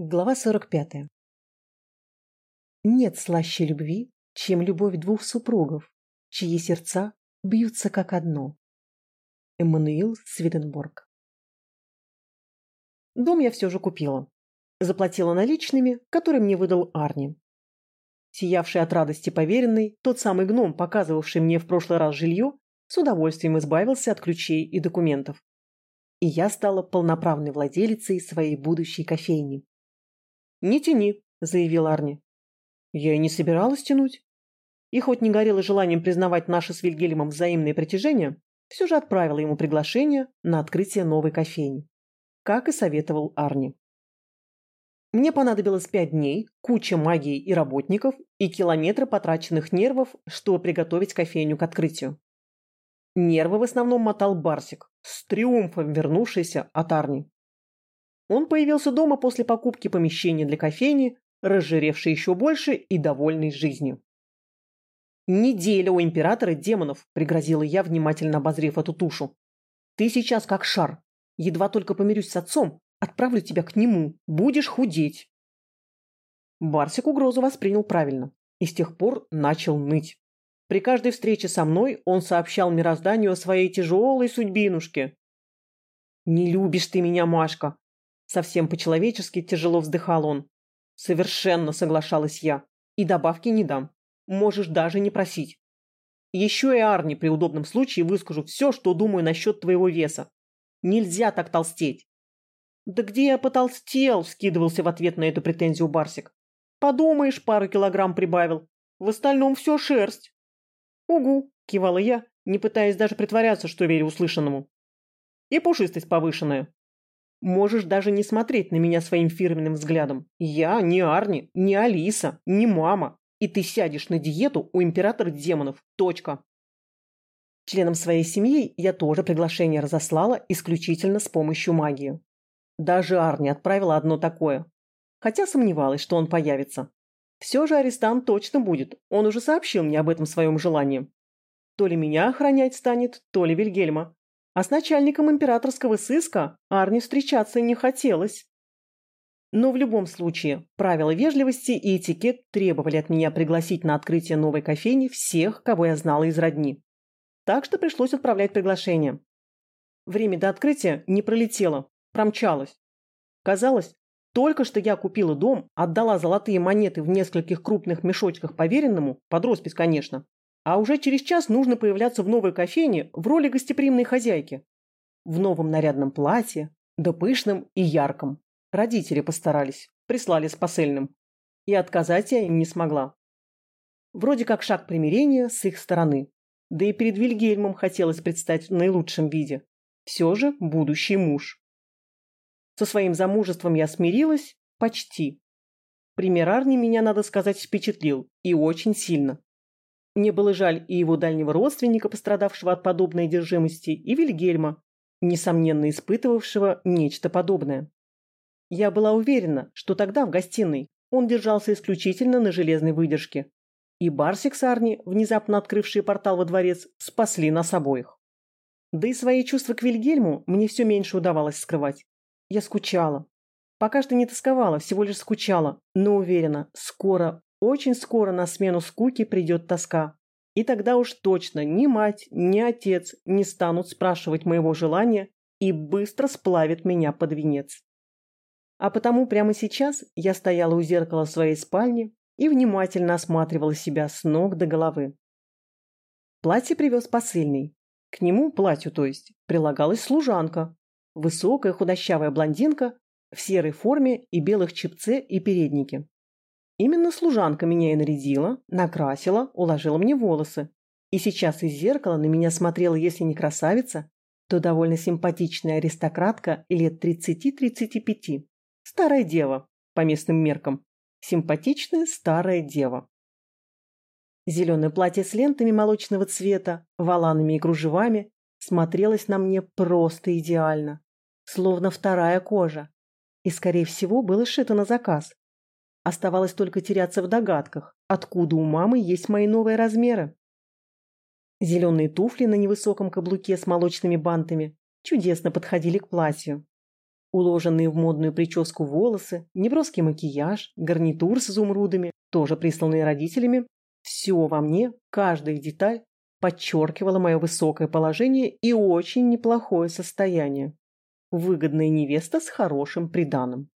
Глава 45. Нет слаще любви, чем любовь двух супругов, чьи сердца бьются как одно. Эммануил Свиденборг. Дом я все же купила. Заплатила наличными, которые мне выдал Арни. Сиявший от радости поверенный, тот самый гном, показывавший мне в прошлый раз жилье, с удовольствием избавился от ключей и документов. И я стала полноправной владелицей своей будущей кофейни. «Не тяни», – заявил Арни. Я и не собиралась тянуть. И хоть не горела желанием признавать наше с Вильгельмом взаимное притяжение, все же отправила ему приглашение на открытие новой кофейни. Как и советовал Арни. Мне понадобилось пять дней, куча магии и работников и километры потраченных нервов, чтобы приготовить кофейню к открытию. Нервы в основном мотал Барсик, с триумфом вернувшийся от Арни. Он появился дома после покупки помещения для кофейни, разжиревший еще больше и довольный жизнью. «Неделя у императора демонов», – пригрозила я, внимательно обозрев эту тушу. «Ты сейчас как шар. Едва только помирюсь с отцом, отправлю тебя к нему. Будешь худеть». Барсик угрозу воспринял правильно и с тех пор начал ныть. При каждой встрече со мной он сообщал мирозданию о своей тяжелой судьбинушке. «Не любишь ты меня, Машка. Совсем по-человечески тяжело вздыхал он. Совершенно соглашалась я. И добавки не дам. Можешь даже не просить. Еще и Арни при удобном случае выскажу все, что думаю насчет твоего веса. Нельзя так толстеть. Да где я потолстел, скидывался в ответ на эту претензию Барсик. Подумаешь, пару килограмм прибавил. В остальном все шерсть. Угу, кивала я, не пытаясь даже притворяться, что верю услышанному. И пушистость повышенная. Можешь даже не смотреть на меня своим фирменным взглядом. Я не Арни, не Алиса, не мама. И ты сядешь на диету у императора демонов. Точка. Членам своей семьи я тоже приглашение разослала исключительно с помощью магии. Даже Арни отправила одно такое. Хотя сомневалась, что он появится. Все же арестант точно будет. Он уже сообщил мне об этом своем желании. То ли меня охранять станет, то ли Вильгельма. А с начальником императорского сыска Арни встречаться не хотелось. Но в любом случае, правила вежливости и этикет требовали от меня пригласить на открытие новой кофейни всех, кого я знала из родни. Так что пришлось отправлять приглашение. Время до открытия не пролетело, промчалось. Казалось, только что я купила дом, отдала золотые монеты в нескольких крупных мешочках поверенному, под роспись, конечно, а уже через час нужно появляться в новой кофейне в роли гостеприимной хозяйки. В новом нарядном платье, да пышном и ярком. Родители постарались, прислали с посыльным. И отказать я им не смогла. Вроде как шаг примирения с их стороны. Да и перед Вильгельмом хотелось предстать в наилучшем виде. Все же будущий муж. Со своим замужеством я смирилась почти. Пример Арни меня, надо сказать, впечатлил. И очень сильно. Мне было жаль и его дальнего родственника, пострадавшего от подобной одержимости, и Вильгельма, несомненно испытывавшего нечто подобное. Я была уверена, что тогда в гостиной он держался исключительно на железной выдержке. И Барсик с Арни, внезапно открывшие портал во дворец, спасли нас обоих. Да и свои чувства к Вильгельму мне все меньше удавалось скрывать. Я скучала. Пока что не тосковала, всего лишь скучала, но уверена, скоро, очень скоро на смену скуки придет тоска. И тогда уж точно ни мать, ни отец не станут спрашивать моего желания и быстро сплавят меня под венец. А потому прямо сейчас я стояла у зеркала своей спальни и внимательно осматривала себя с ног до головы. Платье привез посыльный. К нему, платью то есть, прилагалась служанка. Высокая худощавая блондинка в серой форме и белых чепце и переднике. Именно служанка меня и нарядила, накрасила, уложила мне волосы. И сейчас из зеркала на меня смотрела, если не красавица, то довольно симпатичная аристократка лет 30-35. Старая дева, по местным меркам. Симпатичная старая дева. Зеленое платье с лентами молочного цвета, воланами и кружевами смотрелось на мне просто идеально. Словно вторая кожа. И, скорее всего, было сшито на заказ. Оставалось только теряться в догадках, откуда у мамы есть мои новые размеры. Зеленые туфли на невысоком каблуке с молочными бантами чудесно подходили к платью. Уложенные в модную прическу волосы, неброский макияж, гарнитур с изумрудами, тоже присланные родителями, все во мне, каждая деталь, подчеркивала мое высокое положение и очень неплохое состояние. Выгодная невеста с хорошим приданым.